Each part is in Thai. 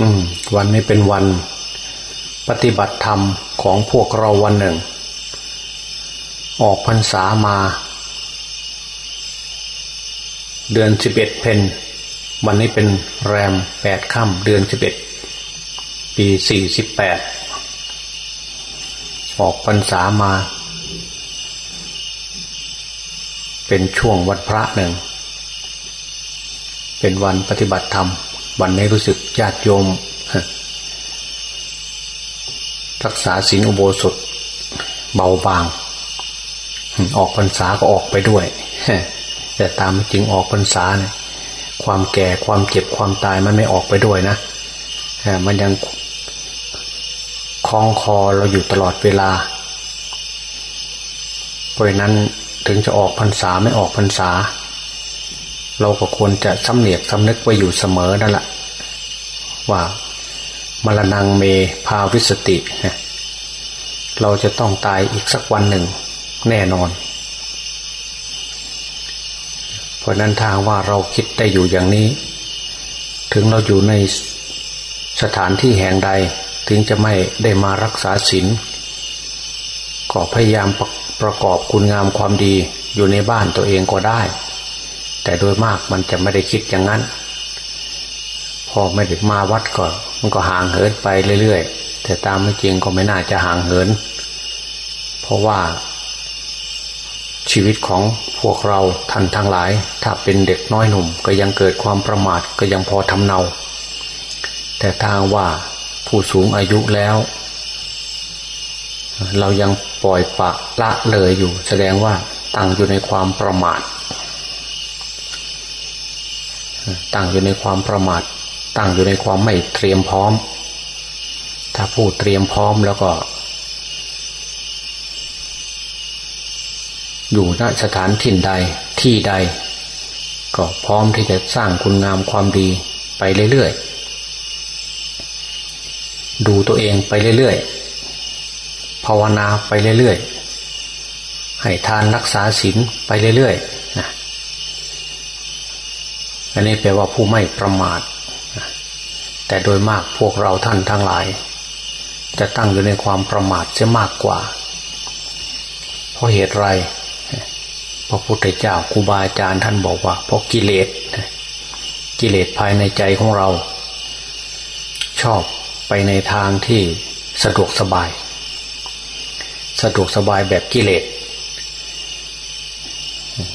อืม วันนี้เป็นวันปฏิบัติธรรมของพวกเราวันหนึ่ง ออกพรรษามา เดือนสิบเอ็ดเพนวันนี้เป็นแรมแปดค่ำเดือนสิบเอ็ดปีสี่สิบแปดออกพรรษามา เป็นช่วงวันพระหนึ่ง เป็นวันปฏิบัติธรรม วันนี้รู้สึกญาติโยมรักษาศีลอุโบสถ เบาบาง ออกพรรษาก็ออกไปด้วยแต่ตามจริงออกพรรษาเนี่ยความแก่ความเจ็บความตายมันไม่ออกไปด้วยนะมันยังคล้องคอเราอยู่ตลอดเวลา เพราะนั้นถึงจะออกพรรษาไม่ออกพรรษา เราก็ควรจะสำเนียกสำนึกไว้อยู่เสมอนั่นแหละว่ามรณงเมภาวิสติ เราจะต้องตายอีกสักวันหนึ่งแน่นอน เพราะนั้นทางว่าเราคิดได้อยู่อย่างนี้ ถึงเราอยู่ในสถานที่แห่งใด ถึงจะไม่ได้มารักษาศีลก็พยายามประประกอบคุณงามความดีอยู่ในบ้านตัวเองก็ได้ แต่โดยมากมันจะไม่ได้คิดอย่างนั้น พอไม่ได้มาวัดก็มันก็ห่างเหินไปเรื่อยๆ แต่ตามไม่จริงก็ไม่น่าจะห่างเหิน เพราะว่า ชีวิตของพวกเราท่านทั้งหลาย ถ้าเป็นเด็กน้อยหนุ่ม ก็ยังเกิดความประมาทก็ยังพอทำเนา แต่ทางว่าผู้สูงอายุแล้ว เรายังปล่อยปะละเลยอยู่ แสดงว่าตั้งอยู่ในความประมาท ตั้งอยู่ในความประมาท ตั้งอยู่ในความไม่เตรียมพร้อม ถ้าผู้เตรียมพร้อมแล้วก็ อยู่ณสถานถิ่นใดที่ใด ก็พร้อมที่จะสร้างคุณงามความดีไปเรื่อยๆ ดูตัวเองไปเรื่อยๆ ภาวนาไปเรื่อยๆ ให้ทานรักษาศีลไปเรื่อยๆ อันนี้แปลว่าผู้ไม่ประมาท แต่โดยมากพวกเราท่านทั้งหลาย จะตั้งอยู่ในความประมาทจะมากกว่า เพราะเหตุไร พระพุทธเจ้าครูบาอาจารย์ท่านบอกว่า เพราะกิเลส กิเลสภายในใจของเรา ชอบไปในทางที่สะดวกสบาย สะดวกสบายแบบกิเลส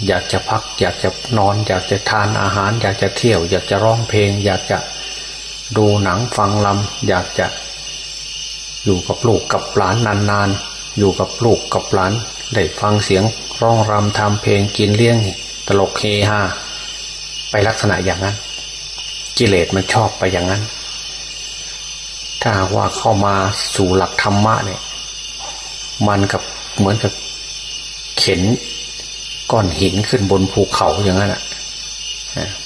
อยากจะพัก อยากจะนอน อยากจะทานอาหาร อยากจะเที่ยว อยากจะร้องเพลง อยากจะดูหนังฟังลำอยากจะ อยู่กับลูกกับหลานนานๆ อยู่กับลูกกับหลานได้ฟังเสียงร้องรำทำเพลงกินเลี้ยงตลกเฮฮาไปลักษณะอย่างนั้น กิเลสมันชอบไปอย่างนั้น ถ้าว่าเข้ามาสู่หลักธรรมะเนี่ย มันกับเหมือนกับเข็น ก้อนหินขึ้นบนภูเขาอย่างนั้นอะ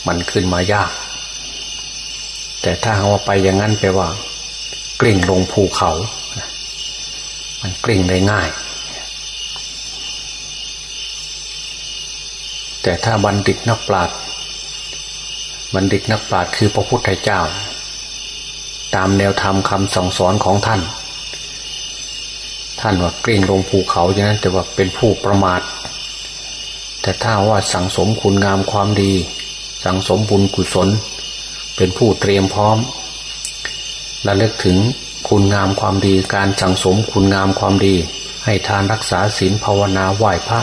มันขึ้นมายาก แต่ถ้าว่าไปอย่างนั้นแปลว่า กลิ่งลงภูเขา มันกลิ่งได้ง่าย แต่ถ้าบัณฑิตนักปราชญ์บัณฑิตนักปราชญ์คือพระพุทธเจ้า ตามแนวธรรมคำสั่งสอนของท่าน ท่านว่ากลิ่งลงภูเขาอย่างนั้น แต่ว่าเป็นผู้ประมาท แต่ถ้าว่าสั่งสมคุณงามความดี สั่งสมบุญกุศล เป็นผู้เตรียมพร้อมระลึกถึงคุณงามความดีการสั่งสมคุณงามความดี ให้ทานรักษาศีลภาวนาไหว้พระ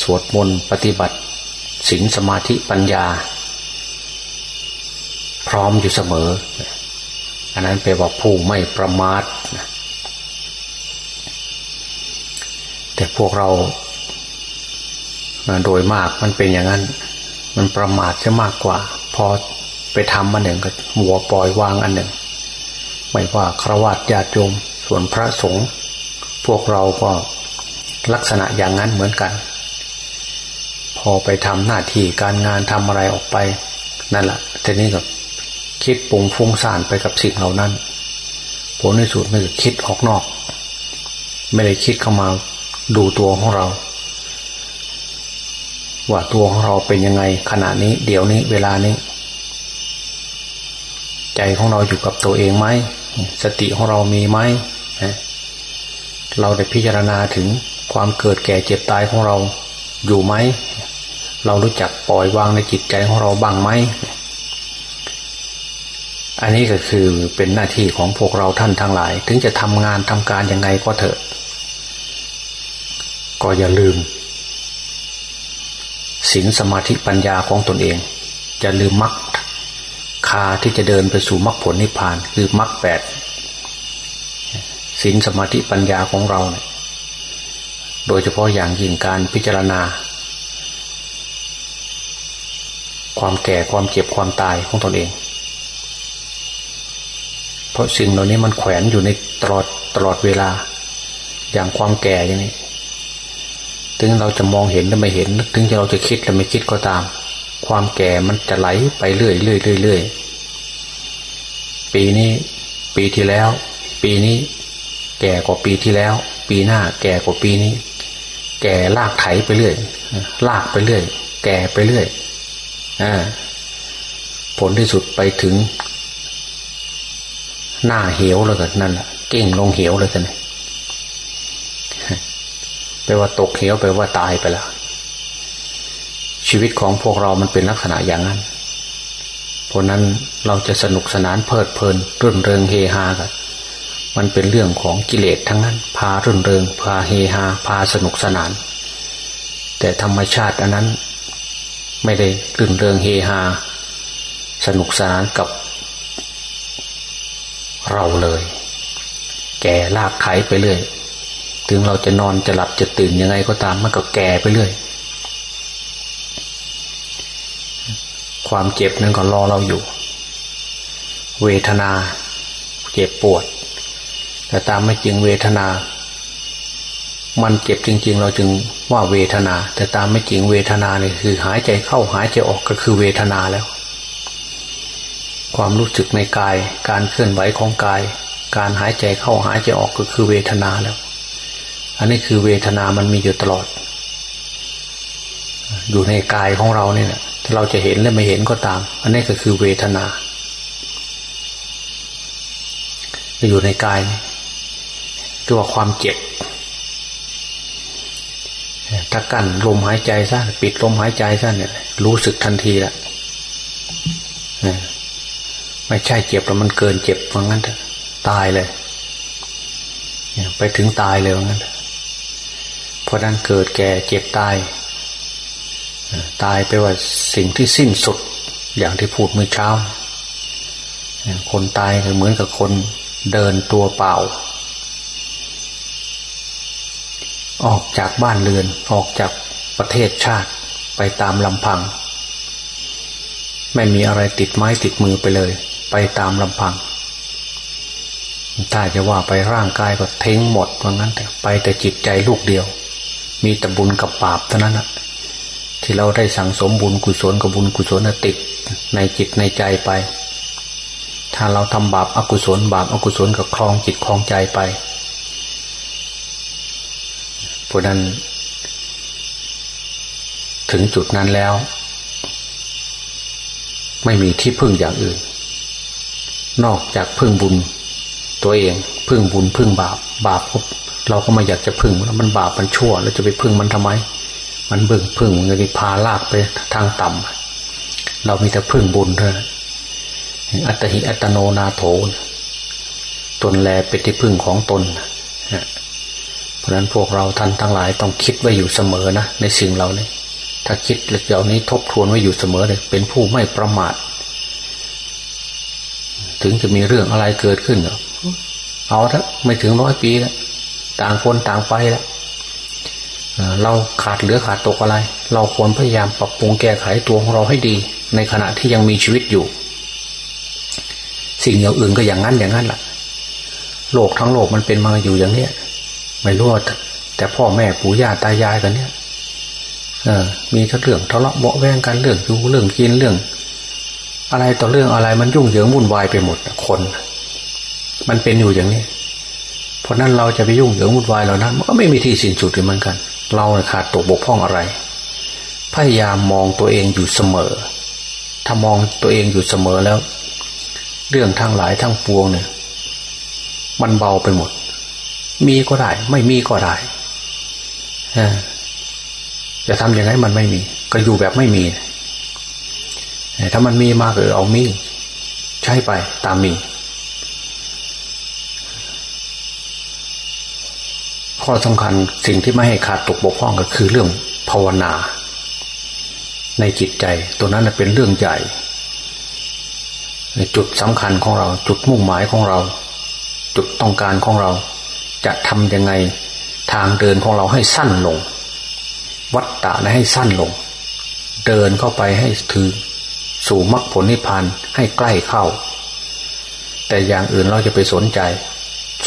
สวดมนต์ปฏิบัติศีลสมาธิปัญญา พร้อมอยู่เสมอ อันนั้นแปลว่าผู้ไม่ประมาทแต่พวกเรา โดยมากมันเป็นอย่างนั้น มันประมาทจะมากกว่า พอไปทำอันหนึ่งก็หัวปล่อยวางอันหนึ่ง ไม่ว่าครวญญาติโยมส่วนพระสงฆ์พวกเราก็ลักษณะอย่างนั้นเหมือนกัน พอไปทำหน้าที่การงานทำอะไรออกไป นั่นแหละทีนี้ก็คิดปุงฟุ้งซ่านไปกับสิ่งเหล่านั้นผลในสุดไม่ได้คิดออกนอก ไม่ได้คิดเข้ามาดูตัวของเรา ว่าตัวของเราเป็นยังไงขณะนี้ เดี๋ยวนี้ เวลานี้ ใจของเราอยู่กับตัวเองไหมสติของเรามีไหมเราได้พิจารณาถึงความเกิดแก่เจ็บตายของเราอยู่ไหม เรารู้จักปล่อยวางในจิตใจของเราบ้างไหม อันนี้ก็คือเป็นหน้าที่ของพวกเราท่านทั้งหลาย ถึงจะทำงานทำการยังไงก็เถอะ ก็อย่าลืม ศีลสมาธิปัญญาของตนเองอย่าลืมมรรคคาที่จะเดินไปสู่มรรคผลนิพพานคือมรรคแปดศีลสมาธิปัญญาของเราเนี่ยโดยเฉพาะอย่างยิ่งการพิจารณา ความแก่ความเจ็บความตายของตนเอง เพราะสิ่งเหล่านี้มันแขวนอยู่ในตลอดตลอดเวลา อย่างความแก่อย่างนี้ ถึงเราจะมองเห็นหรือไม่เห็น ถึงจะเราจะคิดหรือไม่คิดก็ตาม ความแก่มันจะไหลไปเรื่อยเรื่อยเรื่อยเรื่อยปีนี้ ปีที่แล้ว ปีนี้ แก่กว่าปีที่แล้ว ปีหน้า แก่กว่าปีนี้ แก่ลากไถไปเรื่อยลากไปเรื่อย แก่ไปเรื่อยอผลที่สุดไปถึง หน้าเหวแล้วกันนั่นแหละเก่งลงเหวเลยกันเลย แปลว่าตกเหวแปลว่าตายไปแล้ว ชีวิตของพวกเรามันเป็นลักษณะอย่างนั้นเพราะนั้นเราจะสนุกสนานเพลิดเพลินรื่นเริงเฮฮากันมันเป็นเรื่องของกิเลสทั้งนั้น พารื่นเริง พาเฮฮาพาสนุกสนาน แต่ธรรมชาติอันนั้น ไม่ได้รื่นเริงเฮฮาสนุกสนานกับ เราเลย แก่ลากไถไปเรื่อย ถึงเราจะนอนจะหลับจะตื่นยังไงก็ตามมันก็แก่ไปเรื่อย ความเจ็บนั้นก็รอเราอยู่ เวทนา เจ็บปวด แต่ตามไม่จริงเวทนา มันเจ็บจริง ๆ เราจึงว่าเวทนา แต่ตามไม่จริงเวทนาเนี่ยคือ หายใจเข้าหายใจออกก็คือเวทนาแล้ว ความรู้สึกในกาย การเคลื่อนไหวของกาย การหายใจเข้าหายใจออกก็คือเวทนาแล้ว อันนี้คือเวทนามันมีอยู่ตลอด อยู่ในกายของเราเนี่ยถ้าเราจะเห็นและไม่เห็นก็ตาม อันนี้ก็คือเวทนา อยู่ในกายนี่คือว่าความเจ็บถ้ากั้นลมหายใจซะปิดลมหายใจซะเนี่ย รู้สึกทันทีละไม่ใช่เจ็บแล้วมันเกินเจ็บว่างั้นตายเลย ไปถึงตายเลยว่างั้น เพราะนั้นเกิดแก่เจ็บตาย ตายไปว่าสิ่งที่สิ้นสุดอย่างที่พูดเมื่อเช้า คนตายก็เหมือนกับคนเดินตัวเปล่า ออกจากบ้านเรือนออกจากประเทศชาติไปตามลำพัง ไม่มีอะไรติดไม้ติดมือไปเลย ไปตามลำพังถ้าจะว่าไปร่างกายก็เท้งหมดว่างั้นแต่ไปแต่จิตใจลูกเดียว มีแต่บุญกับบาปเท่านั้นนะที่เราได้สั่งสมบุญกุศลกับบุญกุศลติดในจิตในใจไป ถ้าเราทำบาปอกุศล บาปอกุศลกับคลองจิตคลองใจไปเพราะนั้น ถึงจุดนั้นแล้ว ไม่มีที่พึ่งอย่างอื่น นอกจากพึ่งบุญตัวเอง พึ่งบุญพึ่งบาป บาป เราก็ไม่อยากจะพึ่งแล้วมันบาปมันชั่วแล้วจะไปพึ่งมันทำไม มันเบิ่งพึ่งมันจะพาลากไปทางต่ำเรามีแต่พึ่งบุญเท่านั้นอัตหิอัตโนนาโถตนแลเป็นที่พึ่งของตนเพราะนั้นพวกเราท่านทั้งหลายต้องคิดไว้อยู่เสมอนะในสิ่งเหล่านี้ถ้าคิดเหล่านี้ทบทวนไว้อยู่เสมอเลยเป็นผู้ไม่ประมาท ถึงจะมีเรื่องอะไรเกิดขึ้นเอาเถอะไม่ถึงร้อยปีแล้ว ต่างคนต่างไปแล้วเราขาดเหลือขาดตกอะไร เราควรพยายามปรับปรุงแก้ไขตัวของเราให้ดี ในขณะที่ยังมีชีวิตอยู่ สิ่งอย่างอื่นก็อย่างนั้นอย่างนั้นแหละโลกทั้งโลกมันเป็นมาอยู่อย่างเนี้ยไม่รู้แต่พ่อแม่ปู่ย่าตายายกันเนี่ยเออมีทั้งเรื่องทะเลาะเบาแวงกันเรื่องอยู่เรื่องกินเรื่อง อะไรต่อเรื่องอะไรมันยุ่งเหยิงวุ่นวายไปหมดคน มันเป็นอยู่อย่างนี้ เพราะนั้นเราจะไปยุ่งเหยิงวุ่นวายเหล่านั้น มันก็ไม่มีที่สิ้นสุดเหมือนกัน เราขาดตกบกพร่องอะไร พยายามมองตัวเองอยู่เสมอ ถ้ามองตัวเองอยู่เสมอแล้ว เรื่องทั้งหลายทั้งปวงเนี่ย มันเบาไปหมด มีก็ได้ ไม่มีก็ได้จะทำยังไงมันไม่มี ก็อยู่แบบไม่มีถ้ามันมีมากเออเอามี ใช้ไปตามมี ข้อสำคัญสิ่งที่ไม่ให้ขาดตกบกพร่องก็คือเรื่องภาวนา ในจิตใจตัวนั้นเป็นเรื่องใหญ่จุดสำคัญของเรา จุดมุ่งหมายของเรา จุดต้องการของเรา จะทำยังไงทางเดินของเราให้สั้นลง วัดตะให้สั้นลง เดินเข้าไปให้ถือสู่มรรคผลนิพพานให้ใกล้เข้า แต่อย่างอื่นเราจะไปสนใจ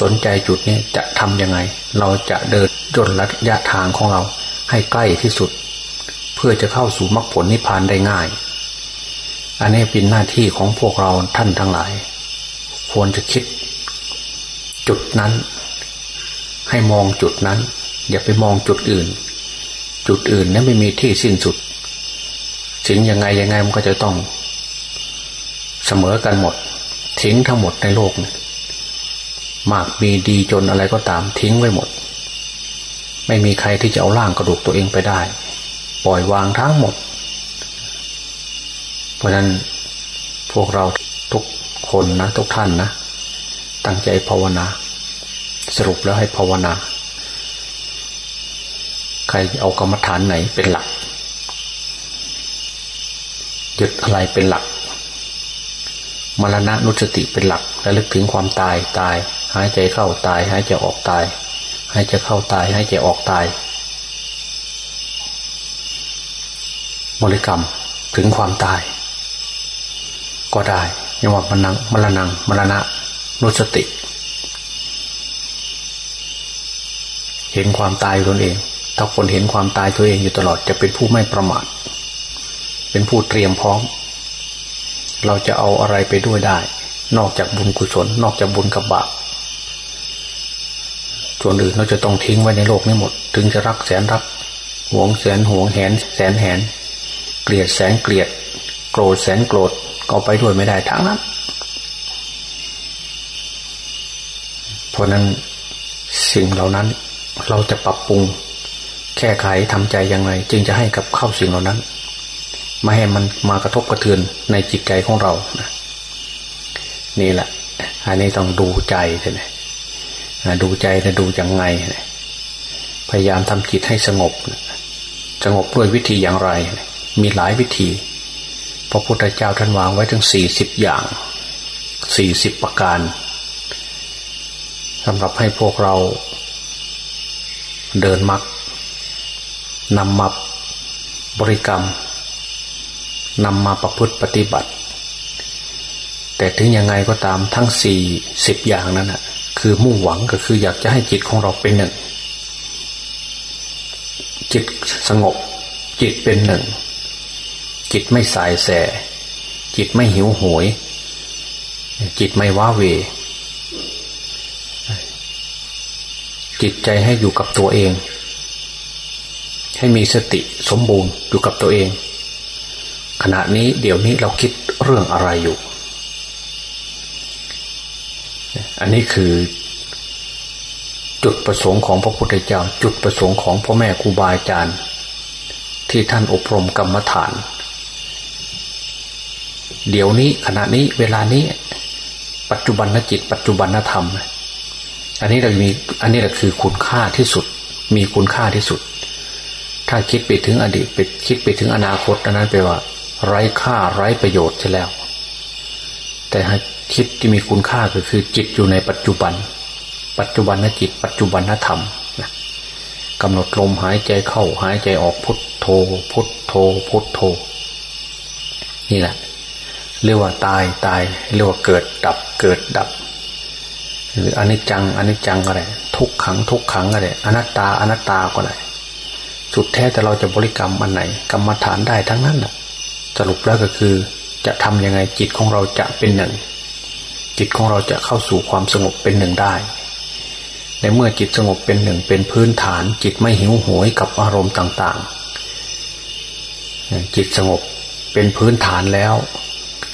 สนใจจุดนี้จะทำยังไง เราจะเดินจนระยะทางของเราให้ใกล้ที่สุด เพื่อจะเข้าสู่มรรคผลนิพพานได้ง่าย อันนี้เป็นหน้าที่ของพวกเราท่านทั้งหลาย ควรจะคิด จุดนั้น ให้มองจุดนั้น อย่าไปมองจุดอื่น จุดอื่นนั้นไม่มีที่สิ้นสุดสิ่งยังไงยังไงมันก็จะต้อง เสมอกันหมดทิ้งทั้งหมดในโลกนี่ มากมีดีจนอะไรก็ตามทิ้งไว้หมด ไม่มีใครที่จะเอาร่างกระดูกตัวเองไปได้ ปล่อยวางทั้งหมด เพราะฉะนั้นพวกเราทุกคนนะ ทุกท่านนะ ตั้งใจภาวนา สรุปแล้วให้ภาวนา ใครเอากรรมฐานไหนเป็นหลักยึดอะไรเป็นหลักมรณะนุสติเป็นหลักและลึกถึงความตายตาย หายใจเข้าตายหายใจออกตายหายใจเข้าตายหายใจออกตาย บริกรรมถึงความตาย ก็ได้ยังว่ามรณงมรณงมรณะนุสติ เห็นความตายตนเอง ถ้าคนเห็นความตายตัวเองอยู่ตลอดจะเป็นผู้ไม่ประมาทเป็นผู้เตรียมพร้อม เราจะเอาอะไรไปด้วยได้ นอกจากบุญกุศล นอกจากบุญกับบาป ส่วนอื่นเราจะต้องทิ้งไว้ในโลกนี้หมด ถึงจะรักแสนรักหวงแสนหวงแหนแสนแหน เกลียดแสนเกลียด โกรธแสนโกรธก็ไปด้วยไม่ได้ทั้งนั้นเพราะนั้นสิ่งเหล่านั้นเราจะปรับปรุง แก้ไขทำใจยังไง จึงจะให้กับเข้าสิ่งเหล่านั้นไม่ให้มันมากระทบกระเทือนในจิตใจของเรานะนี่แหละ อันนี้ต้องดูใจใช่ไหม ดูใจจะดูยังไง พยายามทำจิตให้สงบ สงบด้วยวิธีอย่างไร มีหลายวิธี พระพุทธเจ้าท่านวางไว้ถึงสี่สิบอย่างสี่สิบประการสำหรับให้พวกเรา เดินมักนำมาบริกรรมนำมาประพฤติปฏิบัติ แต่ถึงยังไงก็ตามทั้งสี่สิบอย่างนั้นนะ คือมุ่งหวังก็คืออยากจะให้จิตของเราเป็นหนึ่ง จิตสงบ จิตเป็นหนึ่ง จิตไม่สายแส จิตไม่หิวโหวยจิตไม่ว้าเว จิตใจให้อยู่กับตัวเอง ให้มีสติสมบูรณ์อยู่กับตัวเอง ขณะนี้เดี๋ยวนี้เราคิดเรื่องอะไรอยู่ อันนี้คือจุดประสงค์ของพระพุทธเจ้า จุดประสงค์ของพ่อแม่ครูบาอาจารย์ ที่ท่านอบรมกรรมฐาน เดี๋ยวนี้ขณะนี้เวลานี้ ปัจจุบันนจิต ปัจจุบันนธรรม อันนี้เรามีอันนี้แหละคือคุณค่าที่สุด มีคุณค่าที่สุด ถ้าคิดไปถึงอดีตไปคิดไปถึงอนาคตอันนั้นแปลว่า ไร้ค่าไร้ประโยชน์ใช่แล้ว แต่ คิดที่มีคุณค่าก็คือจิตอยู่ในปัจจุบัน ปัจจุบันนจิต ปัจจุบันนธรรมนะกำหนดลมหายใจเข้าหายใจออกพุทโธ พุทโธ พุทโธ นี่แหละ เรียกว่าตายตาย เรียกว่าเกิดดับเกิดดับ หรืออนิจจังอนิจจังอะไรทุกขังทุกขังอะไรอนัตตาอนัตตาก็ได้สุดแท้แต่เราจะบริกรรมอันไหน กรรมฐานได้ทั้งนั้นแหละสรุปแล้วก็คือ จะทำยังไงจิตของเราจะเป็นหนึ่ง จิตของเราจะเข้าสู่ความสงบเป็นหนึ่งได้ในเมื่อจิตสงบเป็นหนึ่งเป็นพื้นฐาน จิตไม่หิวโหยกับอารมณ์ต่างๆ จิตสงบเป็นพื้นฐานแล้ว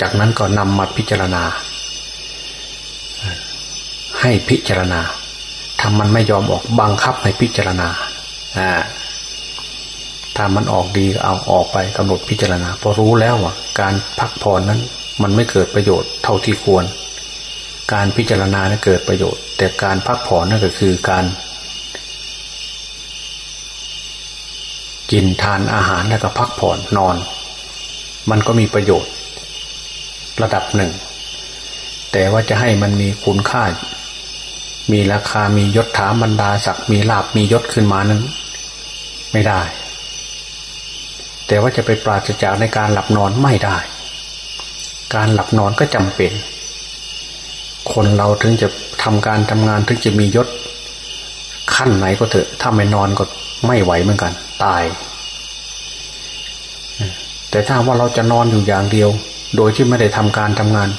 จากนั้นก็นำมาพิจารณา ให้พิจารณาถ้ามันไม่ยอมออกบังคับให้พิจารณาอ่าถ้ามันออกดีเอาออกไปกำหนดพิจารณาพอรู้แล้วว่าการพักผ่อนนั้น มันไม่เกิดประโยชน์เท่าที่ควร การพิจารณานั้นเกิดประโยชน์ แต่การพักผ่อนนั่นก็คือการ กินทานอาหารแล้วก็พักผ่อนนอน มันก็มีประโยชน์ ระดับหนึ่ง แต่ว่าจะให้มันมีคุณค่า มีราคามียศถาบรรดาศักดิ์มีลาบมียศขึ้นมานั้น ไม่ได้ แต่ว่าจะไปปราศจากในการหลับนอนไม่ได้ การหลับนอนก็จำเป็น คนเราถึงจะทำการทำงานถึงจะมียศ ขั้นไหนก็เถอะ ถ้าไม่นอนก็ไม่ไหวเหมือนกัน ตาย แต่ถ้าว่าเราจะนอนอยู่อย่างเดียว โดยที่ไม่ได้ทำการทำงาน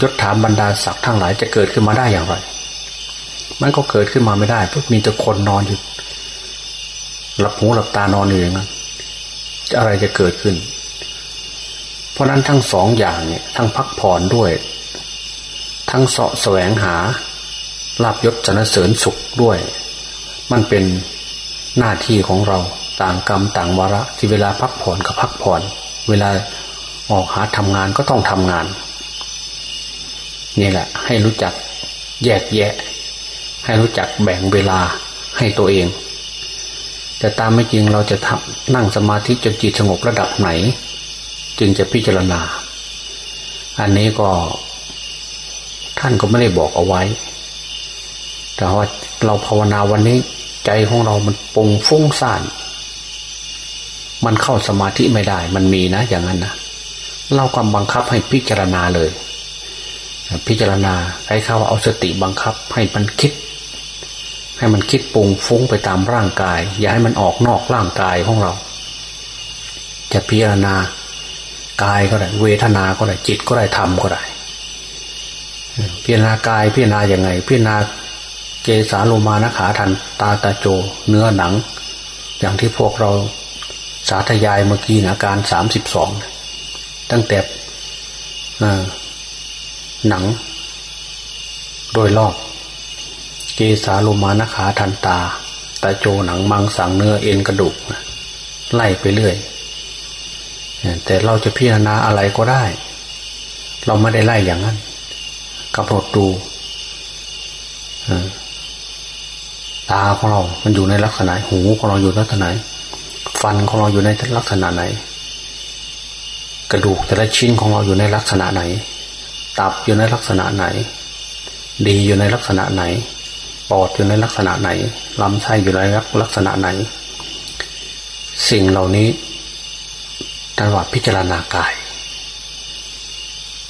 ยศถาบรรดาศักดิ์ทั้งหลายจะเกิดขึ้นมาได้อย่างไร มันก็เกิดขึ้นมาไม่ได้เพราะมีแต่คนนอนอยู่หลับหูหลับตานอนอยู่อย่างนั้นอะไรจะเกิดขึ้น เพราะนั้นทั้งสองอย่างเนี่ย ทั้งพักผ่อนด้วย ทั้งเสาะแสวงหาลาบยศสนเสริญสุขด้วย มันเป็นหน้าที่ของเราต่างกรรมต่างวาระที่เวลาพักผ่อนก็พักผ่อน เวลาออกหาทำงานก็ต้องทำงาน นี่แหละ ให้รู้จักแยกแยะ ให้รู้จักแบ่งเวลาให้ตัวเอง แต่ตามไม่จริงเราจะทำนั่งสมาธิจนจิตสงบระดับไหน จึงจะพิจารณา อันนี้ก็ ท่านก็ไม่ได้บอกเอาไว้ แต่ว่าเราภาวนาวันนี้ใจของเรามันปุงฟุ้งซ่าน มันเข้าสมาธิไม่ได้ มันมีนะ อย่างนั้นนะเราก็บังคับให้พิจารณาเลย พิจารณาใช้ข้าว่าเอาสติบังคับให้มันคิด ให้มันคิดปรุงฟุ้งไปตามร่างกาย อย่าให้มันออกนอกร่างกายของเรา จะพิจารณากายก็ได้ เวทนาก็ได้จิตก็ได้ธรรมก็ได้ พิจารณากายพิจารณาอย่างไง พิจารณาเจสาโลมานะขาทันตาตาโจ เนื้อหนัง อย่างที่พวกเราสาธยายเมื่อกี้นะการสามสิบสองตั้งแต่หนัง โดยรอบ เกสาโลมานขาทันตาตาโจหนังมังสังเนื้อเอ็นกระดูกไล่ไปเรื่อยแต่เราจะพิจารณาอะไรก็ได้ เราไม่ได้ไล่อย่างนั้น กำหนดดูตาของเรา มันอยู่ในลักษณะหูของเราอยู่ลักษณะไหน ฟันของเราอยู่ในลักษณะไหน กระดูกแต่ละชิ้นของเราอยู่ในลักษณะไหน ตับอยู่ในลักษณะไหน ดีอยู่ในลักษณะไหน ปอดอยู่ในลักษณะไหน ลำไส้อยู่ในลักษณะไหน สิ่งเหล่านี้ตลอดพิจารณากาย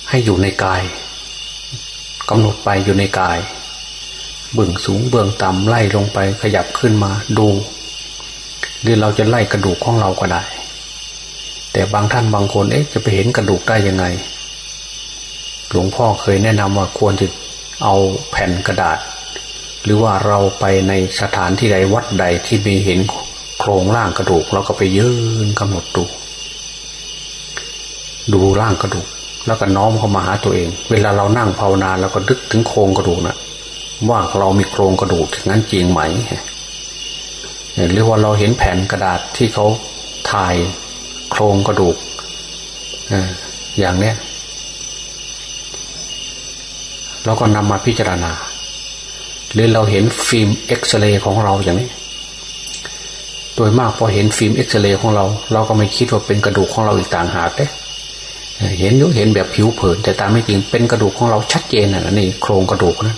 ให้อยู่ในกาย กำหนดไปอยู่ในกาย เบื้องสูงเบื้องต่ำไล่ลงไปขยับขึ้นมาดูหรือเราจะไล่กระดูกของเราก็ได้ แต่บางท่านบางคนเอ๊ะจะไปเห็นกระดูกได้ยังไง หลวงพ่อเคยแนะนำว่าควรจะเอาแผ่นกระดาษ หรือว่าเราไปในสถานที่ใดวัดใดที่มีเห็นโครงร่างกระดูกเราก็ไปยืนกำหนดดูดูร่างกระดูก แล้วก็น้อมเข้ามาหาตัวเอง เวลาเรานั่งภาวนาเราก็ดึกถึงโครงกระดูกนะว่าเรามีโครงกระดูกงั้นจริงไหมหรือว่าเราเห็นแผ่นกระดาษที่เขาถ่ายโครงกระดูกอย่างเนี้ยเราก็นำมาพิจารณา หรือเราเห็นฟิล์มเอ็กซเรย์ของเราอย่างนี้ โดยมากพอเห็นฟิล์มเอ็กซเรย์ของเรา เราก็ไม่คิดว่าเป็นกระดูกของเราอีกต่างหากเด้ เห็นยุเห็นแบบผิวเผิน แต่ตามไม่จริงเป็นกระดูกของเราชัดเจนนะนี่โครงกระดูกนะ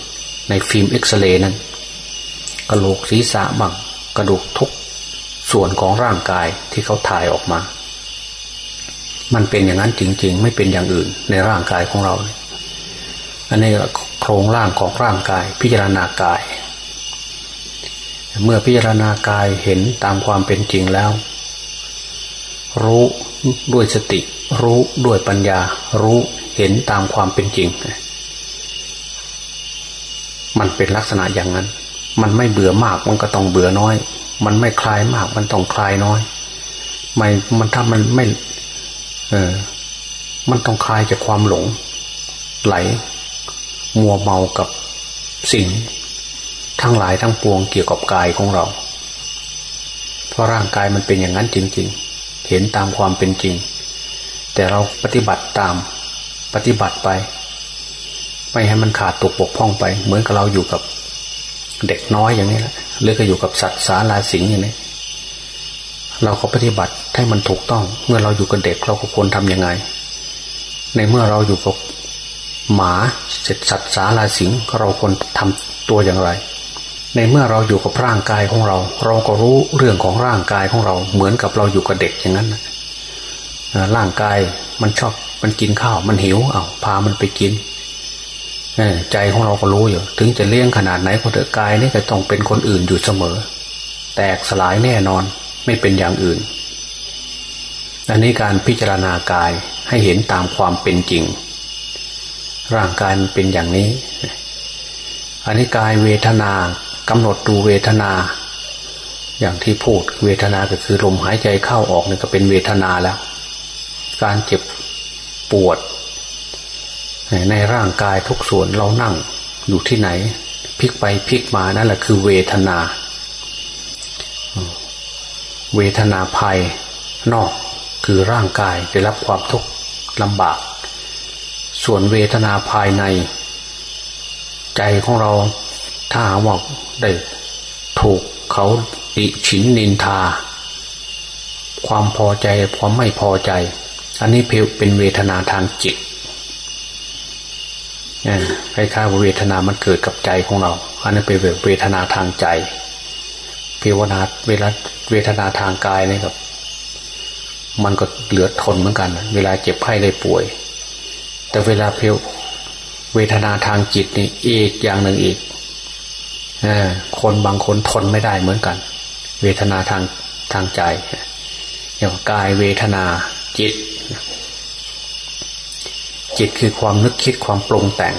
ในฟิล์มเอ็กซเรย์นั้นกระโหลกศีรษะบ้างกระดูกทุกส่วนของร่างกายที่เขาถ่ายออกมา มันเป็นอย่างนั้นจริง ๆ ไม่เป็นอย่างอื่นในร่างกายของเราอันนี้โครงร่างของร่างกาย พิจารณากาย เมื่อพิจารณากายเห็นตามความเป็นจริงแล้ว รู้ด้วยสติ รู้ด้วยปัญญา รู้เห็นตามความเป็นจริง มันเป็นลักษณะอย่างนั้น มันไม่เบื่อมากมันก็ต้องเบื่อน้อย มันไม่คลายมากมันต้องคลายน้อยไม่มันถ้ามันไม่ เออ มันต้องคลายจากความหลง ไหล มัวเมากับสิ่ง ทั้งหลายทั้งปวงเกี่ยวกับกายของเรา เพราะร่างกายมันเป็นอย่างนั้นจริง ๆ เห็นตามความเป็นจริง แต่เราปฏิบัติตามปฏิบัติไป ไม่ให้มันขาดตกบกพร่องไป เหมือนกับเราอยู่กับเด็กน้อยอย่างนี้แหละหรือก็อยู่กับสัตว์สาราสิงอย่างนี้เราก็ปฏิบัติให้มันถูกต้อง เมื่อเราอยู่กับเด็กเราก็ควรทำยังไง ในเมื่อเราอยู่กับหมาสัตว์สาราสิงเราควรทำตัวอย่างไร ในเมื่อเราอยู่กับร่างกายของเรา เราก็รู้เรื่องของร่างกายของเรา เหมือนกับเราอยู่กับเด็กอย่างนั้น ร่างกายมันชอบมันกินข้าวมันหิวเอาพามันไปกินใจของเราก็รู้อยู่ ถึงจะเลี้ยงขนาดไหนก็เถอะกายนี่ก็ต้องเป็นคนอื่นอยู่เสมอ แตกสลายแน่นอนไม่เป็นอย่างอื่น อันนี้การพิจารณากายให้เห็นตามความเป็นจริง ร่างกายมันเป็นอย่างนี้ อันนี้กายเวทนากำหนดดูเวทนา อย่างที่พูดเวทนาก็คือลมหายใจเข้าออกนี่ก็เป็นเวทนาแล้ว การเจ็บปวด ในร่างกายทุกส่วนเรานั่งอยู่ที่ไหนพลิกไปพลิกมานั่นแหละคือเวทนา เวทนาภายนอกคือร่างกายได้รับความทุกข์ลำบาก ส่วนเวทนาภายใน ใจของเราถ้าหาว่าได้ถูกเขาติฉินนินทา ความพอใจความไม่พอใจ อันนี้เป็นเวทนาทางจิตคล้ายๆว่าเวทนามันเกิดกับใจของเรา อันนั้นเป็นเวทนาทางใจเวนาเวลาเวทนาทางกายนี่ครับ มันก็เหลือทนเหมือนกัน เวลาเจ็บไข้ได้ป่วย แต่เวลาเพลเวทนาทางจิตนี่อีกอย่างหนึ่งอีกอคนบางคนทนไม่ได้เหมือนกัน เวทนาทางทางใจอย่างกายเวทนาจิต จิตคือความนึกคิดความปรุงแต่ง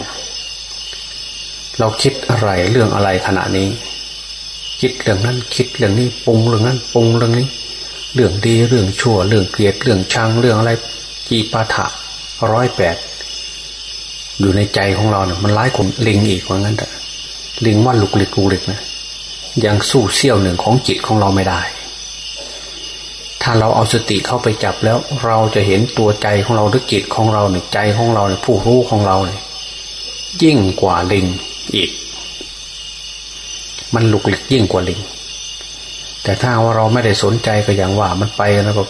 เราคิดอะไรเรื่องอะไรขณะนี้ คิดเรื่องนั้นคิดเรื่องนี้ปรุงเรื่องนั้นปรุงเรื่องนี้ เรื่องดีเรื่องชั่ว เรื่องเกลียดเรื่องชังเรื่องอะไรจีปาถะร้อยแปดอยู่ในใจของเราเนี่ยมันร้ายคนลิงอีกว่างั้นแต่ลิงว่าลุกลิกลุกลิกนะยังสู้เสี้ยวหนึ่งของจิตของเราไม่ได้ ถ้าเราเอาสติเข้าไปจับแล้วเราจะเห็นตัวใจของเราหรือจิตของเราเนี่ยใจของเราเนี่ยผู้รู้ของเราเนี่ยยิ่งกว่าลิงอีก มันหลุกลิกยิ่งกว่าลิง แต่ถ้าว่าเราไม่ได้สนใจก็อย่างว่ามันไปแล้วก็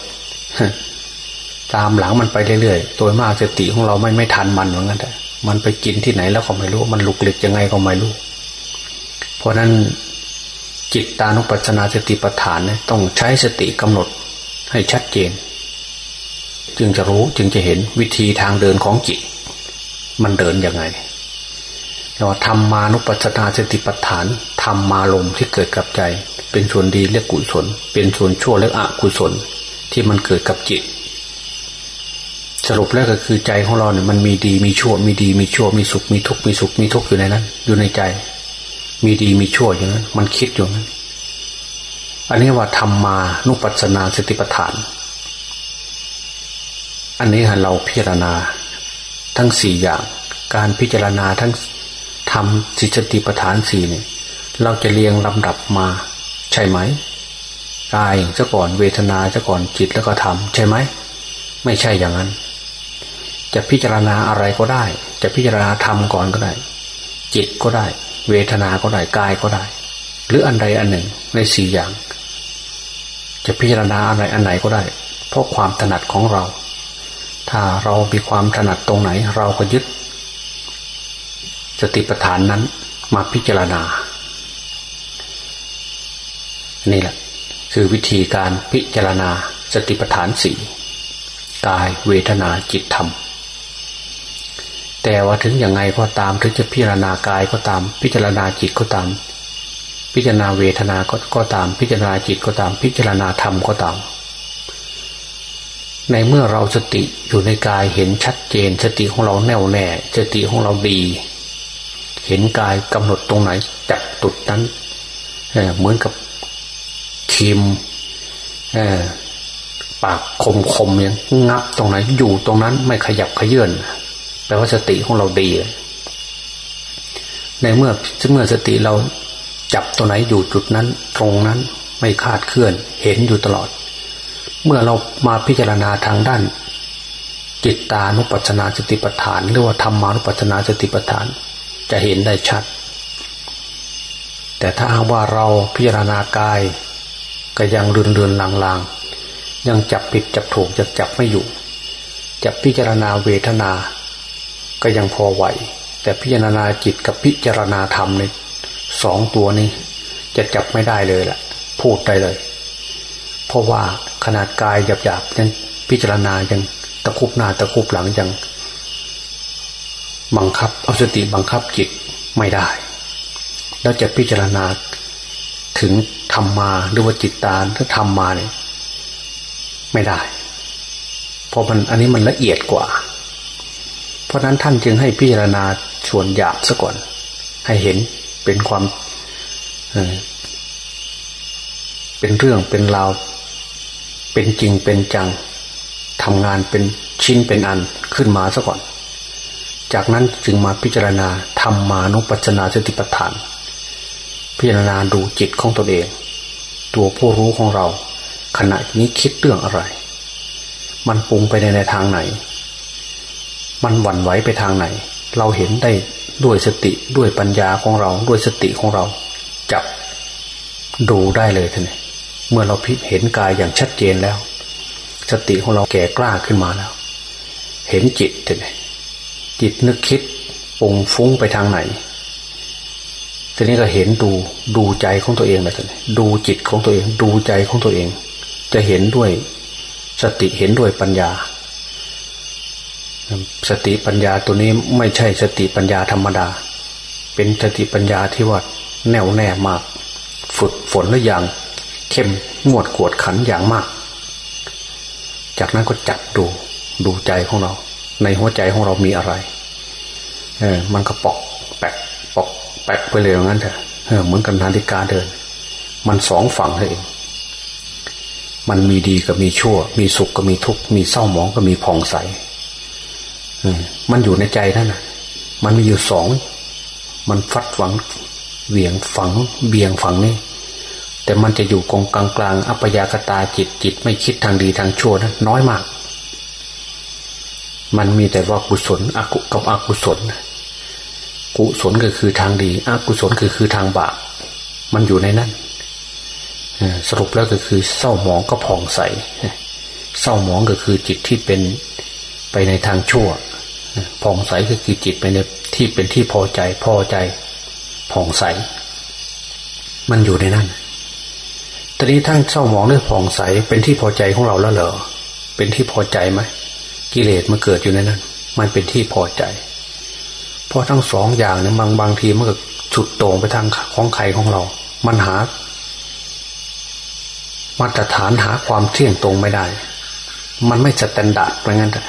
ตามหลังมันไปเรื่อยๆ ตัวมากสติของเราไม่ไม่ทันมันเหมือนกันแต่มันไปกินที่ไหนแล้วก็ไม่รู้ มันหลุกลิกยังไงก็ไม่รู้ เพราะนั้นจิตตานุปัจนาสติปัฏฐานเนี่ยต้องใช้สติกำหนด ให้ชัดเจน จึงจะรู้จึงจะเห็นวิธีทางเดินของจิต มันเดินยังไงเราทำมานุปัสนาสติปัฏฐานทำมาลมที่เกิดกับใจ เป็นส่วนดีเรียกกุศล เป็นส่วนชั่วเรียกอกุศล ที่มันเกิดกับจิต สรุปแล้วก็คือใจของเราเนี่ยมันมีดีมีชั่ว มีดีมีชั่ว มีสุขมีทุกข์มีสุขมีทุกข์อยู่ในนั้น อยู่ในใจ มีดีมีชั่วอย่างนั้น มันคิดอยู่นั้น อันนี้ว่าธรรมานุปัสสนาสติปัฏฐาน อันนี้เราพิจารณาทั้งสี่อย่าง การพิจารณาทั้งทำสิสติปัฏฐานสี่เนี่ย เราจะเรียงลำดับมา ใช่ไหมกายซะก่อนเวทนาซะก่อนจิตแล้วก็ธรรมใช่ไหมไม่ใช่อย่างนั้น จะพิจารณาอะไรก็ได้ จะพิจารณาธรรมก่อนก็ได้ จิตก็ได้ เวทนาก็ได้กายก็ได้ หรืออันใดอันหนึ่งในสี่อย่าง จะพิจารณาอะไรอันไหนก็ได้ เพราะความถนัดของเรา ถ้าเรามีความถนัดตรงไหน เราก็ยึดสติปัฏฐานนั้นมาพิจารณา นี่แหละ คือวิธีการพิจารณาสติปัฏฐานสี่กายเวทนาจิตธรรม แต่ว่าถึงยังไงก็ตามถึงจะพิจารณากายก็ตาม พิจารณาจิตก็ตาม พิจารณาเวทนาก็ก็ตาม พิจารณาจิตก็ตาม พิจารณาธรรมก็ตาม ในเมื่อเราสติอยู่ในกายเห็นชัดเจน สติของเราแน่วแน่สติของเราดี เห็นกายกำหนดตรงไหนจับตุดนั้นเเหมือนกับคิมปากคมคมยังงับตรงไหนอยู่ตรงนั้นไม่ขยับขยื่นแปลว่าสติของเราดี ในเมื่อเมื่อสติเรา จับตัวไหนอยู่จุดนั้น ตรงนั้นไม่คาดเคลื่อนเห็นอยู่ตลอด เมื่อเรามาพิจารณาทางด้าน จิตตานุปัสสนาสติปัฏฐาน หรือว่าธรรมานุปัสสนาสติปัฏฐาน จะเห็นได้ชัด แต่ถ้าว่าเราพิจารณากาย ก็ยังเรือนเรือนลางลางยังจับผิดจับถูกจะจับไม่อยู่ จะพิจารณาเวทนา ก็ยังพอไหว แต่พิจารณาจิตกับพิจารณาธรรมใน สองตัวนี้ จะจับไม่ได้เลยแหละพูดได้เลย เพราะว่าขนาดกายหยาบๆยังพิจารณายังตะคุบหน้าตะคุบหลังยังบังคับเอาสติบังคับจิตไม่ได้ แล้วจะพิจารณาถึงธรรมมาหรือว่าจิตตาถ้าธรรมมาเนี่ยไม่ได้ เพราะมันอันนี้มันละเอียดกว่า เพราะนั้นท่านจึงให้พิจารณาส่วนหยาบซะก่อน ให้เห็น เป็นความเป็นเรื่องเป็นราว เป็นจริงเป็นจังทำงานเป็นชิ้นเป็นอันขึ้นมาซะก่อน จากนั้นจึงมาพิจารณาธรรมานุปัจนาสติปัฏฐาน พิจารณาดูจิตของตนเอง ตัวผู้รู้ของเรา ขณะนี้คิดเรื่องอะไร มันปรุงไปในในทางไหน มันหวั่นไหวไปทางไหน เราเห็นได้ ด้วยสติด้วยปัญญาของเราด้วยสติของเรา จับดูได้เลยท่านเมื่อเราพิเห็นกายอย่างชัดเจนแล้ว สติของเราแก่กล้าขึ้นมาแล้ว เห็นจิตท่านจิตนึกคิดปุงฟุ้งไปทางไหนทีนี้ก็เห็นดูดูใจของตัวเองเลยท่านดูจิตของตัวเอง ดูใจของตัวเอง จะเห็นด้วยสติเห็นด้วยปัญญา สติปัญญาตัวนี้ไม่ใช่สติปัญญาธรรมดา เป็นสติปัญญาที่ว่าแน่วแน่มาก ฝึกฝนแล้วอย่าง เข้มงวดกวดขันอย่างมาก จากนั้นก็จับดูดูใจของเรา ในหัวใจของเรามีอะไร เออ มันก็ปอกแปกปอกแปกไปเลยอย่างนั้นเถอะเออเหมือนกับนาฬิกาเดิน มันสองฝั่งเองมันมีดีก็มีชั่ว มีสุขก็มีทุกข์ มีเศร้าหมองก็มีผ่องใส มันอยู่ในใจท่านนะมันมีอยู่สอง มันฟัดฝังเหวี่ยงฝังเบี่ยงฝังนี่แต่มันจะอยู่กองกลางกลางอัปยากตาจิตจิตไม่คิดทางดีทางชั่วนะน้อยมาก มันมีแต่ว่ากุศลอกุกับอกุศล กุศลก็คือทางดี อกุศลก็คือทางบาปมันอยู่ในนั้นสรุปแล้วก็คือเศร้าหมองก็ผ่องใสเศร้าหมองก็คือจิตที่เป็นไปในทางชั่ว ผ่องใสก็คือจิตไปในที่เป็นที่พอใจพอใจผ่องใส มันอยู่ในนั้นตอนนี้ทั้งเศร้าหมองหรือผ่องใสเป็นที่พอใจของเราแล้วเหรอเป็นที่พอใจไหมกิเลสมันเกิดอยู่ในนั้น มันเป็นที่พอใจ เพราะทั้งสองอย่างเนี่ยบางบางทีมันก็ฉุดโต่งไปทางของใครของเรา มันหา มาตรฐานหาความเที่ยงตรงไม่ได้ มันไม่ standard เพราะงั้นแต่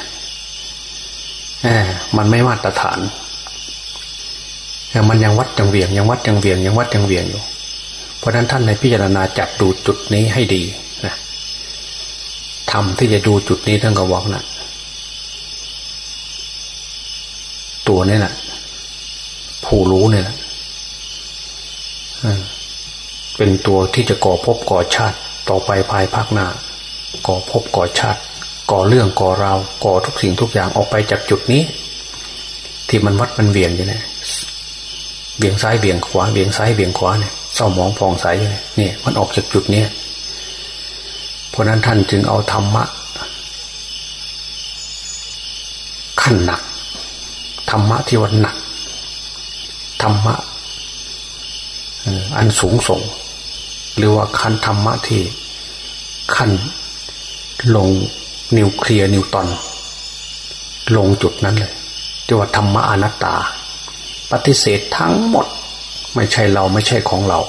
มันไม่มาตรฐานมันยังวัดยังเวียงยังวัดยังเวียงยังวัดยังเวียงอยู่ เพราะนั้นท่านให้พิจารณาจับดูจุดนี้ให้ดีนะทำที่จะดูจุดนี้ท่านก็บอกนะตัวนี่แหละผู้รู้เนี่ยแหละเป็นตัวที่จะก่อภพก่อชาติต่อไปภายภาคหน้าก่อภพก่อชาติ ก่อเรื่องก่อราวก่อทุกสิ่งทุกอย่างออกไปจากจุดนี้ ที่มันวัดมันเบี่ยงอยู่เนี่ยเบี่ยงซ้ายเบี่ยงขวาเบี่ยงซ้ายเบี่ยงขวาเนี่ยเศร้ามองพองใสอยู่เนี่ยนี่มันออกจากจุดเนี้ยเพราะนั้นท่านจึงเอาธรรมะ ขั้นหนักธรรมะที่ว่าหนักธรรมะอันสูงส่ง หรือว่าขั้นธรรมะที่ขั้นลง นิวเคลียร์นิวตอนลงจุดนั้นเลยจะว่าธรรมะอนัตตา ปฏิเสธทั้งหมด ไม่ใช่เราไม่ใช่ของเรา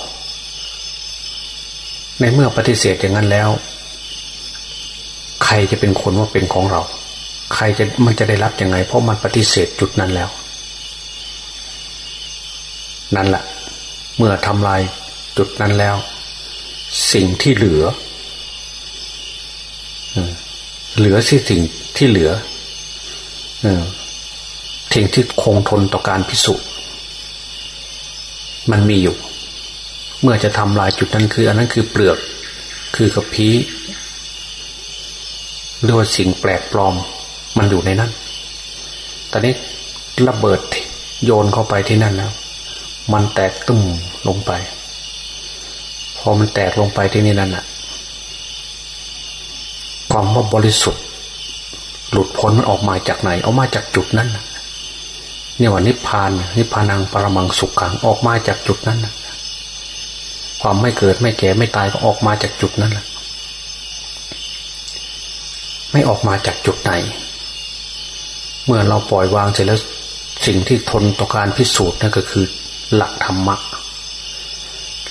ในเมื่อปฏิเสธอย่างนั้นแล้ว ใครจะเป็นคนว่าเป็นของเรา ใครจะมันจะได้รับยังไง เพราะมันปฏิเสธจุดนั้นแล้ว นั่นแหละเมื่อทำลายจุดนั้นแล้ว สิ่งที่เหลือ เหลือสิ่งที่เหลือสิ่งที่คงทนต่อการพิสูจน์มันมีอยู่ เมื่อจะทำลายจุดนั้นคือ อันนั้นคือเปลือก คือกระพี้หรือว่าสิ่งแปลกปลอม มันอยู่ในนั้น ตอนนี้ระเบิดโยนเข้าไปที่นั่นแล้ว มันแตกตึ้มลงไป พอมันแตกลงไปที่นี่นั่นอะ ความว่าบริสุทธิ์ หลุดพ้นมันออกมาจากไหน ออกมาจากจุดนั้นเนี่ยว่านิพพานนิพพานังปรมังสุขขังออกมาจากจุดนั้นความไม่เกิดไม่แก่ไม่ตายก็ออกมาจากจุดนั้นแหละไม่ออกมาจากจุดไหน เมื่อเราปล่อยวางเสร็จแล้วสิ่งที่ทนต่อการพิสูจน์นั่นก็คือ หลักธรรมะ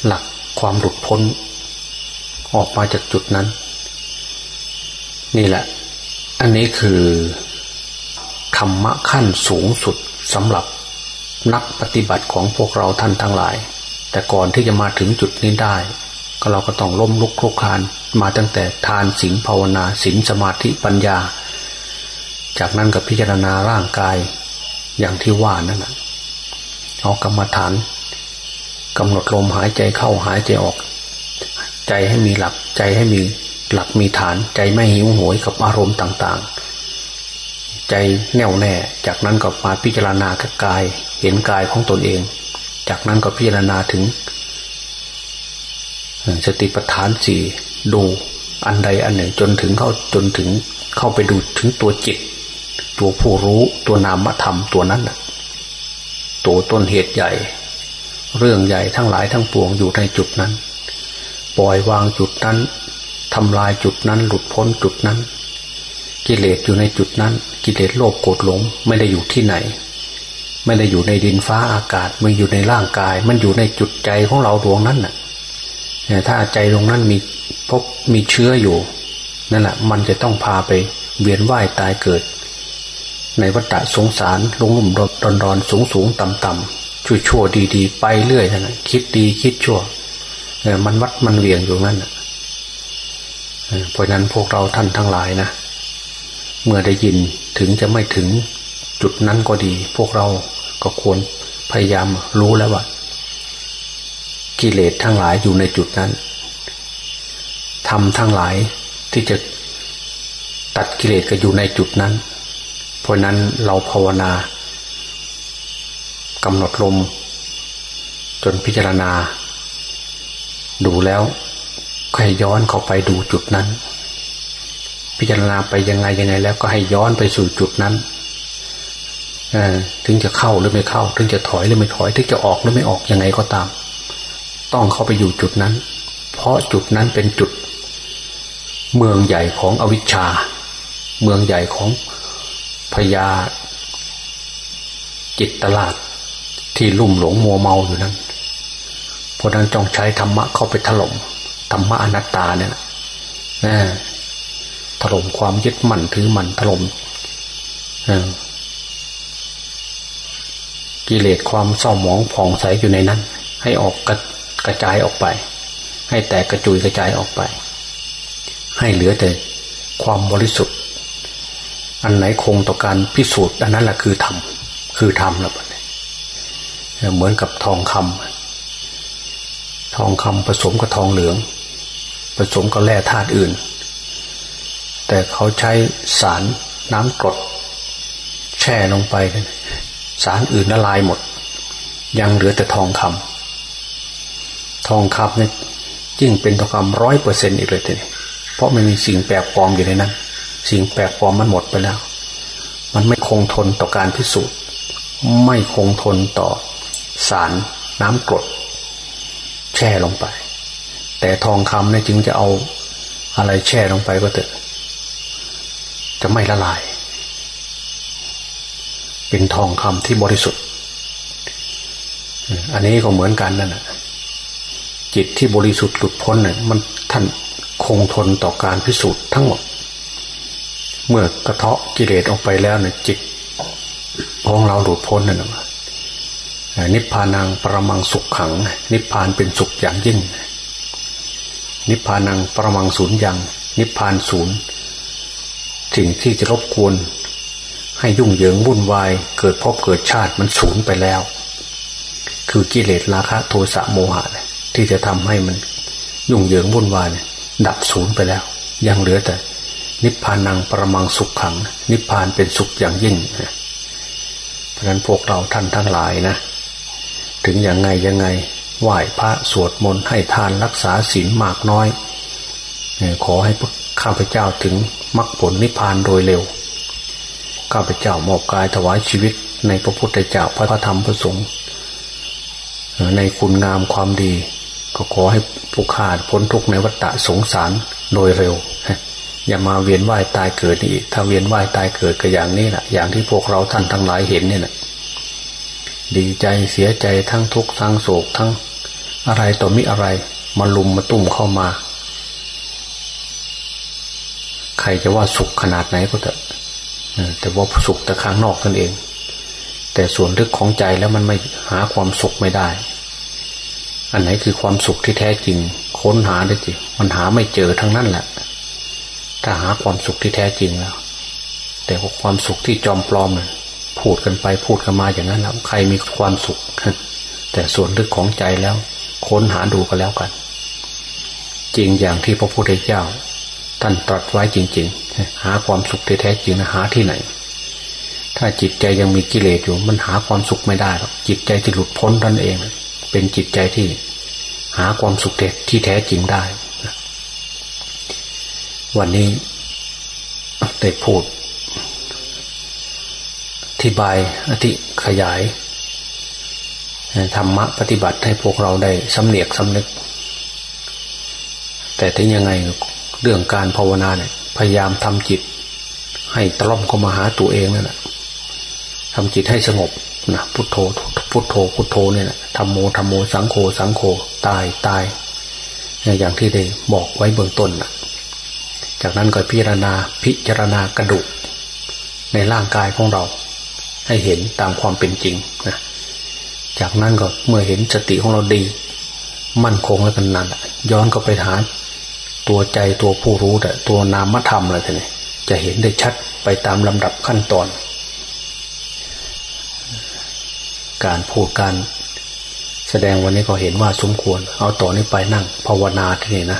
หลักความหลุดพ้น ออกมาจากจุดนั้น นี่แหละ อันนี้คือธรรมะขั้นสูงสุดสำหรับนักปฏิบัติของพวกเราท่านทั้งหลาย แต่ก่อนที่จะมาถึงจุดนี้ได้ ก็เราก็ต้องล้มลุกคลุกคานมาตั้งแต่ทานศีลภาวนาศีลสมาธิปัญญา จากนั้นก็พิจารณาร่างกายอย่างที่ว่านั่นแหะเอากรรมฐานกำหนดลมหายใจเข้าหายใจออก ใจให้มีหลักใจให้มี หลักมีฐานใจไม่หิวโหยกับอารมณ์ต่างๆ ใจแน่วแน่ จากนั้นก็มาพิจารณากับกาย เห็นกายของตนเอง จากนั้นก็พิจารณาถึงสติปัฏฐานสี่ดูอันใดอันหนึ่งจนถึงเข้าจนถึงเข้าไปดูถึงตัวจิต ตัวผู้รู้ตัวนามธรรมตัวนั้นตัวต้นเหตุใหญ่ เรื่องใหญ่ทั้งหลายทั้งปวงอยู่ในจุดนั้น ปล่อยวางจุดนั้น ทำลายจุดนั้น หลุดพ้นจุดนั้น กิเลสอยู่ในจุดนั้น กิเลสโลภโกรธหลงไม่ได้อยู่ที่ไหน ไม่ได้อยู่ในดินฟ้าอากาศมันอยู่ในร่างกาย มันอยู่ในจุดใจของเราดวงนั้นน่ะถ้าใจตรงนั้นมีพบมีเชื้ออยู่นั่นแหละมันจะต้องพาไปเวียนว่ายตายเกิด ในวัฏสงสารลุ่มลุ่มรอนรอนสูงสูงต่ำต่ำชั่วชั่วดีดีไปเรื่อยนะคิดดีคิดชั่วมันวัดมันเวียงอยู่นั่น เพราะนั้นพวกเราท่านทั้งหลายนะ เมื่อได้ยินถึงจะไม่ถึงจุดนั้นก็ดี พวกเราก็ควรพยายามรู้แล้วว่ากิเลสทั้งหลายอยู่ในจุดนั้นทำทั้งหลายที่จะตัดกิเลสก็อยู่ในจุดนั้น เพราะนั้นเราภาวนากำหนดลม จนพิจารณา ดูแล้ว ให้ย้อนเข้าไปดูจุดนั้น พิจารณาไปยังไงยังไง แล้วก็ให้ย้อนไปสู่จุดนั้นถึงจะเข้าหรือไม่เข้า ถึงจะถอยหรือไม่ถอย ถึงจะออกหรือไม่ออกยังไงก็ตาม ต้องเข้าไปอยู่จุดนั้น เพราะจุดนั้นเป็นจุด เมืองใหญ่ของอวิชชา เมืองใหญ่ของพยาจิตตลาดที่ลุ่มหลงมัวเมาอยู่นั้นเพราะนั้นจงใช้ธรรมะเข้าไปถล่ม ธรรมะอนัตตาเนี่ยนะถล่มความยึดมั่นถือมั่นถล่มกิเลสความเศร้าหมองผ่องใสอยู่ในนั้น ให้ออกกระกระจายออกไป ให้แตกกระจุยกระจายออกไป ให้เหลือแต่ความบริสุทธิ์ อันไหนคงต่อการพิสูจน์อันนั้นแหละคือธรรมคือธรรมแล้วเหมือนกับทองคำทองคำผสมกับทองเหลือง ผสมกับแร่ธาตุอื่น แต่เขาใช้สารน้ำกรด แช่ลงไป สารอื่นละลายหมด ยังเหลือแต่ทองคำทองคำเนี่ยยิ่งเป็นทองคำร้อยเปอร์เซ็นต์อีกเลยทีนี้เพราะมันมีสิ่งแปลกปลอมอยู่ในนั้น สิ่งแปลกปลอมมันหมดไปแล้ว มันไม่คงทนต่อการพิสูจน์ ไม่คงทนต่อสารน้ำกรด แช่ลงไป แต่ทองคำเนี่ยจึงจะเอาอะไรแช่ลงไปก็เถอะ จะไม่ละลาย เป็นทองคำที่บริสุทธิ์ อันนี้ก็เหมือนกันนั่นแหละจิตที่บริสุทธิ์หลุดพ้นเนี่ยมันท่านคงทนต่อการพิสูจน์ทั้งหมด เมื่อกระเทาะกิเลสออกไปแล้วเนี่ยจิตของเราหลุดพ้นนั่นนะนิพพานังประมังสุขขัง นิพพานเป็นสุขอย่างยิ่ง นิพพานังประมังศูนย์ยัง นิพพานศูนย์สิ่งที่จะรบกวน ให้ยุ่งเหยิงวุ่นวาย เกิดพบเกิดชาติมันศูนย์ไปแล้ว คือกิเลสราคะโทสะโมหะที่จะทำให้มันยุ่งเหยิงวุ่นวายดับศูนย์ไปแล้ว ยังเหลือแต่ นิพพานังประมังสุขขัง นิพพานเป็นสุขอย่างยิ่งเพราะฉะนั้นพวกเราท่านทั้งหลายนะ ถึงอย่างไงยังไง ไหว้พระสวดมนต์ให้ทานรักษาศีลมากน้อย ขอให้ข้าพเจ้าถึงมรรคผลนิพพานโดยเร็ว ข้าพเจ้ามอบกายถวายชีวิตในพระพุทธเจ้าพระธรรมพระสงฆ์ในคุณงามความดี ก็ขอให้ผู้ขาดพ้นทุกข์ในวัฏสงสารโดยเร็ว อย่ามาเวียนว่ายตายเกิดอีก ถ้าเวียนว่ายตายเกิดก็อย่างนี้แหละอย่างที่พวกเราท่านทั้งหลายเห็นเนี่ยนะดีใจเสียใจทั้งทุกข์ทั้งโศกทั้ง อะไรต่อมิอะไรมาลุมมาตุ่มเข้ามา ใครจะว่าสุขขนาดไหนก็เถอะแต่ว่าสุขแต่ข้างนอกนั่นเอง แต่ส่วนลึกของใจแล้วมันไม่หาความสุขไม่ได้ อันไหนคือความสุขที่แท้จริง ค้นหาได้จริงมันหาไม่เจอทั้งนั้นแหละ ถ้าหาความสุขที่แท้จริงแล้ว แต่ว่าความสุขที่จอมปลอมเนี่ยพูดกันไปพูดกันมาอย่างนั้นแล้วใครมีความสุขแต่ส่วนลึกของใจแล้ว ค้นหาดูกันแล้วกัน จริงอย่างที่พระพุทธเจ้า ท่านตรัสไว้จริง ๆ หาความสุขที่แท้จริงนะหาที่ไหน ถ้าจิตใจยังมีกิเลสอยู่ มันหาความสุขไม่ได้หรอกจิตใจจะหลุดพ้นนั่นเอง เป็นจิตใจที่หาความสุขที่แท้จริงได้ วันนี้ได้พูดอธิบายอธิขยาย ธรรมะปฏิบัติให้พวกเราได้สำเนียกสำนึก แต่ถึงยังไงเรื่องการภาวนาเนี่ย พยายามทำจิต ให้ตล่อมเข้ามาหาตัวเองนั่นแหละทำจิตให้สงบนะพุทโธพุทโธพุทโธเนี่ยนะธรรมโมธรรมโมสังโฆสังโฆตายตาย อย่างที่ได้บอกไว้เบื้องต้นนะจากนั้นก็พิจารณาพิจารณากระดูก ในร่างกายของเรา ให้เห็นตามความเป็นจริงนะ จากนั้นก็เมื่อเห็นสติของเราดี มั่นคงแล้วกันนั้นย้อนก็ไปหาตัวใจตัวผู้รู้แต่ตัวนามธรรมอะไรทีนี้จะเห็นได้ชัดไปตามลำดับขั้นตอน การพูดการแสดงวันนี้ก็เห็นว่าสมควร เอาต่อนนี้ไปนั่งภาวนาที่นี่นะ